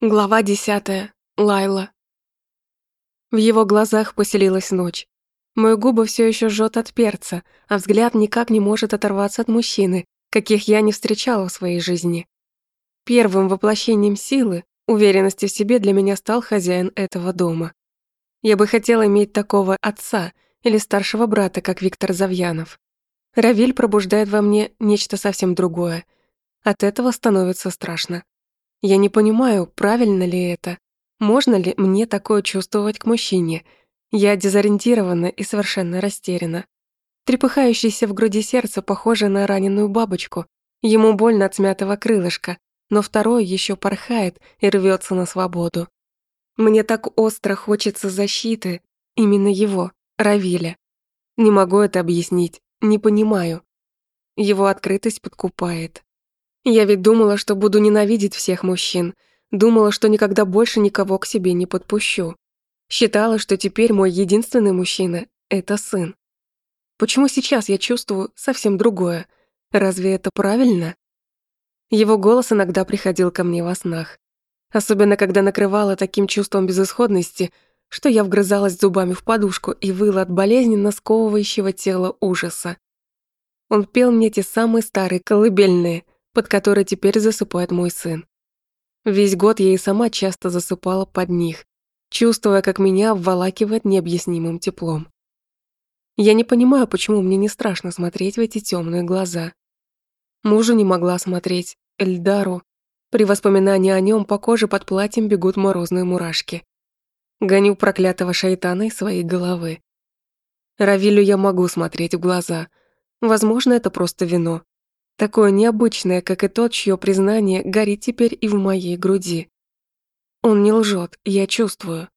Глава десятая. Лайла. В его глазах поселилась ночь. Мои губы все еще жжет от перца, а взгляд никак не может оторваться от мужчины, каких я не встречала в своей жизни. Первым воплощением силы, уверенности в себе для меня стал хозяин этого дома. Я бы хотела иметь такого отца или старшего брата, как Виктор Завьянов. Равиль пробуждает во мне нечто совсем другое. От этого становится страшно. Я не понимаю, правильно ли это. Можно ли мне такое чувствовать к мужчине? Я дезориентирована и совершенно растеряна. Трепыхающееся в груди сердце похоже на раненую бабочку. Ему больно от смятого крылышка, но второе еще порхает и рвется на свободу. Мне так остро хочется защиты, именно его, Равиля. Не могу это объяснить, не понимаю. Его открытость подкупает. Я ведь думала, что буду ненавидеть всех мужчин. Думала, что никогда больше никого к себе не подпущу. Считала, что теперь мой единственный мужчина — это сын. Почему сейчас я чувствую совсем другое? Разве это правильно? Его голос иногда приходил ко мне во снах. Особенно, когда накрывала таким чувством безысходности, что я вгрызалась зубами в подушку и выла от болезненно сковывающего тела ужаса. Он пел мне те самые старые колыбельные, под который теперь засыпает мой сын. Весь год я и сама часто засыпала под них, чувствуя, как меня обволакивает необъяснимым теплом. Я не понимаю, почему мне не страшно смотреть в эти темные глаза. Мужу не могла смотреть, Эльдару. При воспоминании о нем по коже под платьем бегут морозные мурашки. Гоню проклятого шайтана из своей головы. Равилю я могу смотреть в глаза. Возможно, это просто вино. Такое необычное, как и тот, чье признание горит теперь и в моей груди. Он не лжет, я чувствую.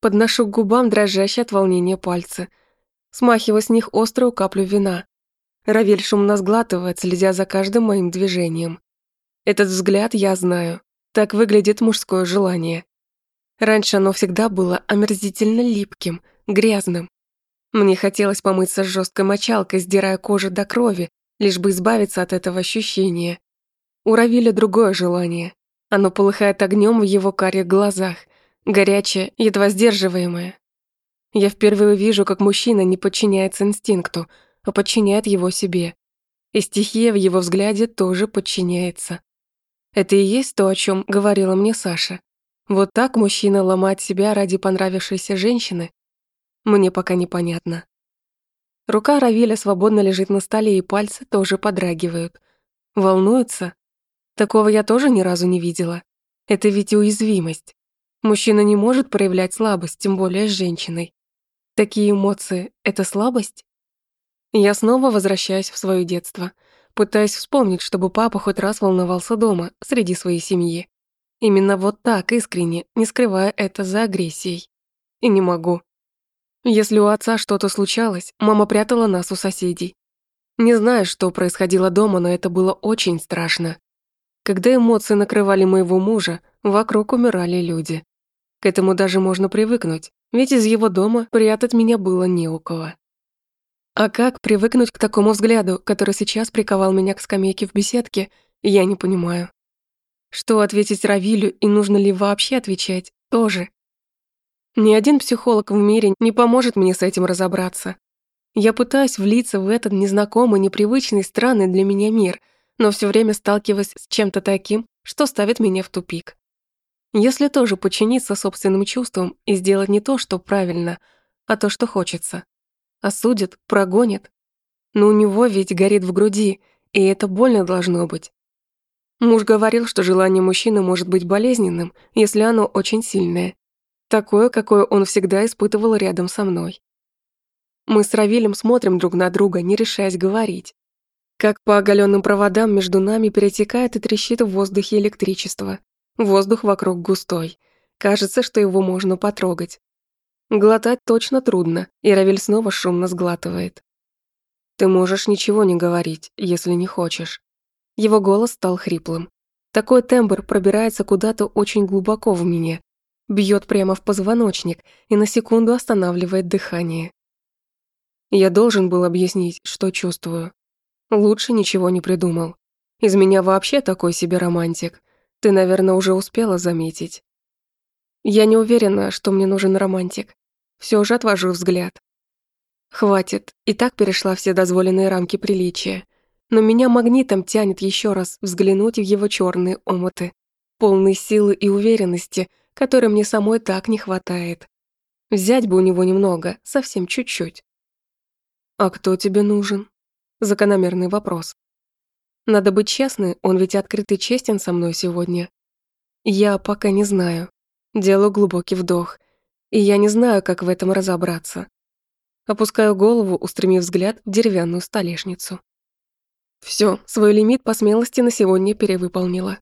Подношу к губам дрожащие от волнения пальцы. Смахиваю с них острую каплю вина. Равиль шумно сглатывает, следя за каждым моим движением. Этот взгляд я знаю. Так выглядит мужское желание. Раньше оно всегда было омерзительно липким, грязным. Мне хотелось помыться с жесткой мочалкой, сдирая кожу до крови, лишь бы избавиться от этого ощущения. У Равиля другое желание. Оно полыхает огнем в его карих глазах, горячее, едва сдерживаемое. Я впервые вижу, как мужчина не подчиняется инстинкту, а подчиняет его себе. И стихия в его взгляде тоже подчиняется. Это и есть то, о чем говорила мне Саша. Вот так мужчина ломает себя ради понравившейся женщины? Мне пока непонятно. Рука Равиля свободно лежит на столе, и пальцы тоже подрагивают. Волнуется? Такого я тоже ни разу не видела. Это ведь уязвимость. Мужчина не может проявлять слабость, тем более с женщиной. Такие эмоции — это слабость? Я снова возвращаюсь в свое детство. Пытаюсь вспомнить, чтобы папа хоть раз волновался дома, среди своей семьи. Именно вот так, искренне, не скрывая это за агрессией. И не могу. Если у отца что-то случалось, мама прятала нас у соседей. Не знаю, что происходило дома, но это было очень страшно. Когда эмоции накрывали моего мужа, вокруг умирали люди. К этому даже можно привыкнуть, ведь из его дома прятать меня было не у кого. А как привыкнуть к такому взгляду, который сейчас приковал меня к скамейке в беседке, я не понимаю. Что ответить Равилю и нужно ли вообще отвечать, тоже. Ни один психолог в мире не поможет мне с этим разобраться. Я пытаюсь влиться в этот незнакомый, непривычный, странный для меня мир, но все время сталкиваюсь с чем-то таким, что ставит меня в тупик. Если тоже подчиниться собственным чувствам и сделать не то, что правильно, а то, что хочется. Осудят, прогонят. Но у него ведь горит в груди, и это больно должно быть. Муж говорил, что желание мужчины может быть болезненным, если оно очень сильное. Такое, какое он всегда испытывал рядом со мной. Мы с Равилем смотрим друг на друга, не решаясь говорить. Как по оголенным проводам между нами перетекает и трещит в воздухе электричество. Воздух вокруг густой. Кажется, что его можно потрогать. Глотать точно трудно, и Равиль снова шумно сглатывает. «Ты можешь ничего не говорить, если не хочешь». Его голос стал хриплым. Такой тембр пробирается куда-то очень глубоко в меня, бьет прямо в позвоночник и на секунду останавливает дыхание. Я должен был объяснить, что чувствую. Лучше ничего не придумал. Из меня вообще такой себе романтик. Ты, наверное, уже успела заметить. Я не уверена, что мне нужен романтик. Все же отвожу взгляд. Хватит, и так перешла все дозволенные рамки приличия. Но меня магнитом тянет еще раз взглянуть в его черные омуты, полные силы и уверенности, которой мне самой так не хватает. Взять бы у него немного, совсем чуть-чуть. «А кто тебе нужен?» Закономерный вопрос. Надо быть честной, он ведь открытый честен со мной сегодня. Я пока не знаю. Делаю глубокий вдох. И я не знаю, как в этом разобраться. Опускаю голову, устремив взгляд в деревянную столешницу. Все, свой лимит по смелости на сегодня перевыполнила.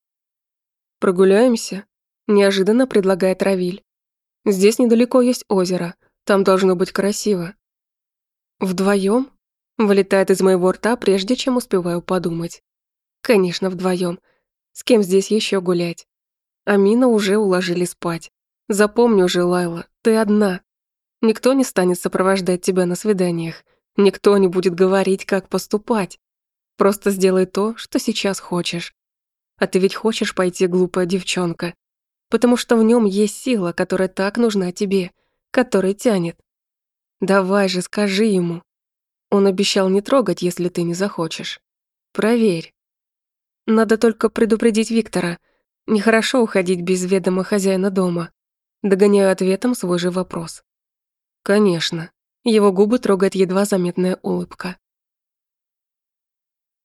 «Прогуляемся?» – неожиданно предлагает Равиль. «Здесь недалеко есть озеро, там должно быть красиво». «Вдвоем?» – вылетает из моего рта, прежде чем успеваю подумать. Конечно, вдвоем. С кем здесь еще гулять? Амина уже уложили спать. Запомни уже, Лайла, ты одна. Никто не станет сопровождать тебя на свиданиях. Никто не будет говорить, как поступать. Просто сделай то, что сейчас хочешь. А ты ведь хочешь пойти, глупая девчонка. Потому что в нем есть сила, которая так нужна тебе, которая тянет. Давай же, скажи ему. Он обещал не трогать, если ты не захочешь. Проверь. Надо только предупредить Виктора. Нехорошо уходить без ведома хозяина дома. Догоняю ответом свой же вопрос. Конечно. Его губы трогает едва заметная улыбка.